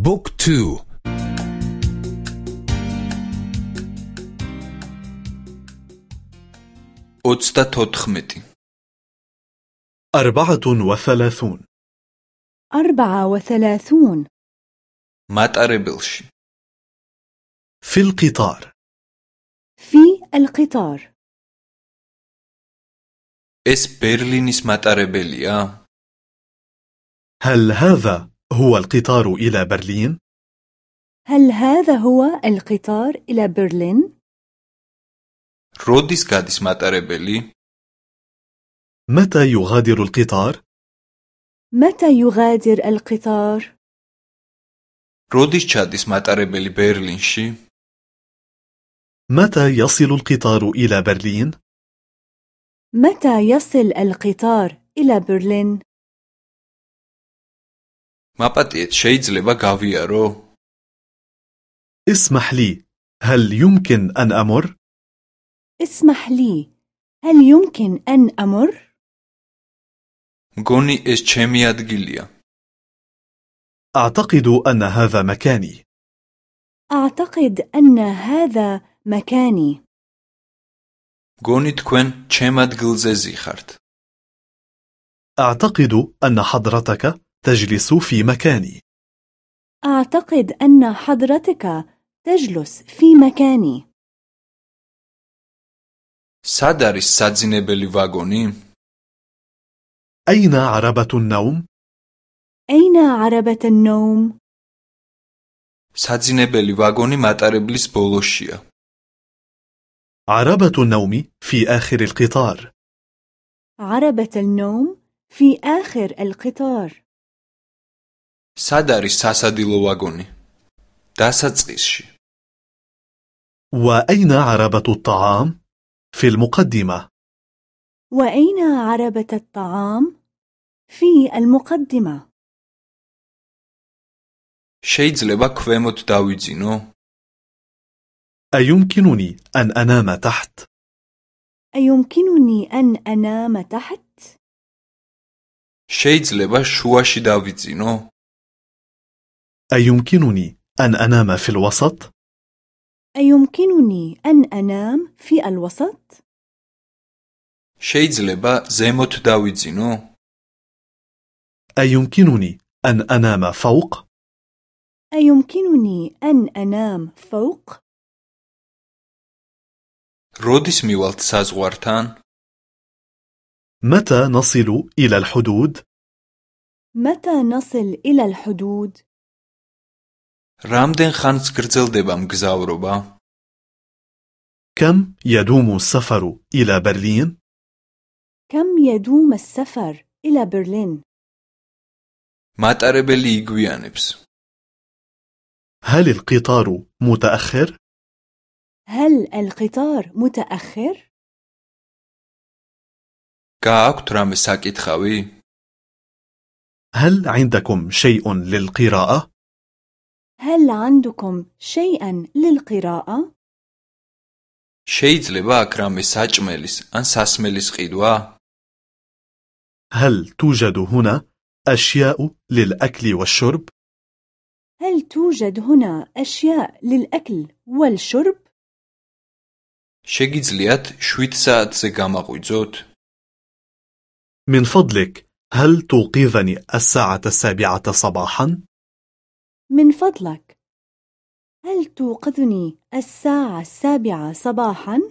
بوك تو. أتستا تotخمتي أربعة وثلاثون. أربعة وثلاثون. ماتاربلشي في القطار. في القطار. إس برلينيس ماتاربليا هل هذا هو القطار إلى برلين؟ هل هذا هو القطار إلى برلين؟ როდის გადის მატარებელი? متى يغادر القطار؟ متى يغادر القطار؟ როდის ჩადის მატარებელი ბერლინში? متى يصل القطار إلى برلين؟ متى يصل القطار إلى برلين؟ მაპატიეთ, შეიძლება გავიარო? اسمح لي هل يمكن أن أمر؟ اسمح لي هل يمكن أن أمر؟ მგონი ეს ჩემი ადგილია. أعتقد أن هذا مكاني أعتقد أن هذا مكاني მგონი თქვენ ჩემ ადგილზე ზიხართ. أعتقد أن حضرتك تجلس في مكاني أعتقد أن حضرتك تجلس في مكاني სად არის საძინებელი ვაგონი? أين عربة النوم؟ أين عربة النوم؟ საძინებელი ვაგონი მატარებლის ბოლოშია. عربة النوم في آخر القطار عربة النوم في آخر القطار სად არის სასადილო ვაგონი? დასაწყისში. وأين عربة الطعام؟ في المقدمة وأين عربة الطعام؟ في المقدمة შეიძლება ქვემოთ დავიძინო? أيمكنني أن أنام تحت؟ أيمكنني أن أنام تحت؟ შეიძლება შუაში დავიძინო? أيمكنني أن أنام في الوسط؟ أيمكنني أن أنام في الوسط؟ შეიძლება ზემოთ დავიძინო? أيمكنني أن أنام فوق؟ أيمكنني أن أنام فوق؟ როდის მივალთ საზღვართან? متى نصل إلى الحدود؟ متى نصل إلى الحدود؟ რამდენ ხანს გრძელდება მგზავრობა? كم يدوم السفر إلى برلين؟ كم يدوم السفر إلى برلين؟ მატარებელი იგვიანებს. هل القطار متأخر؟ هل القطار متأخر؟ გააქვთ რამე საკითხავი? هل عندكم شيء للقراءة؟ هل عندكم شيئا للقراءة؟ შეიძლება აქ რამე საჭმელის ან სასმელის ყიდვა? هل توجد هنا أشياء للأكل والشرب؟ هل توجد هنا أشياء للأكل والشرب؟ შეგიძლიათ 7 საათზე გამაღვიძოთ? من فضلك هل توقظني الساعة السابعة صباحا؟ من فضلك هل توقظني الساعة السابعة صباحا؟